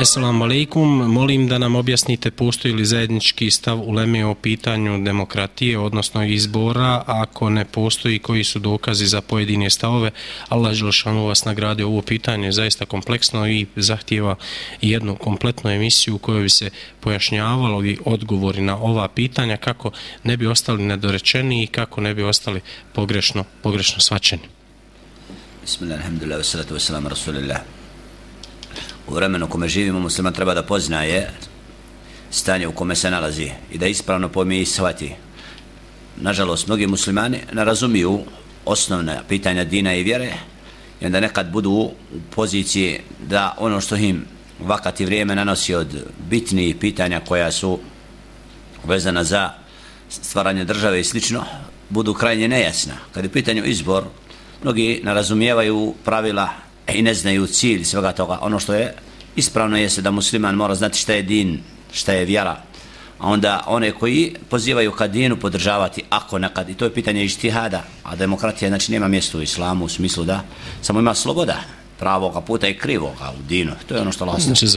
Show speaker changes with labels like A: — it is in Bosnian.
A: Assalamu alaikum, molim da nam objasnite postoji li zajednički stav u Leme o pitanju demokratije, odnosno izbora, ako ne postoji koji su dokazi za pojedine stavove. Allah Želšanu vas nagrade ovo pitanje, je zaista kompleksno i zahtjeva jednu kompletnu emisiju u kojoj bi se pojašnjavalo i odgovori na ova pitanja kako ne bi ostali nedorečeni i kako ne bi ostali pogrešno, pogrešno svačeni.
B: Bismillah, alhamdulillah, wassalatu wassalamu rasulillah u vremenu kome živimo musliman treba da poznaje stanje u kome se nalazi i da ispravno pomije i shvati. Nažalost, mnogi muslimani ne razumiju osnovne pitanja dina i vjere i onda nekad budu u poziciji da ono što im vakati vrijeme nanosi od bitnijih pitanja koja su vezana za stvaranje države i slično, budu krajnje nejasna. Kad je pitanju izbor, mnogi ne razumijevaju pravila E, i ne znaju cilj svega toga. Ono što je ispravno je se da musliman mora znati šta je din, šta je vjera. A onda one koji pozivaju ka dinu podržavati ako nekad, i to je pitanje ištihada, a demokratija znači nema mjesto u islamu u smislu da samo ima sloboda pravoga puta i krivoga u dinu. To je ono što lasno.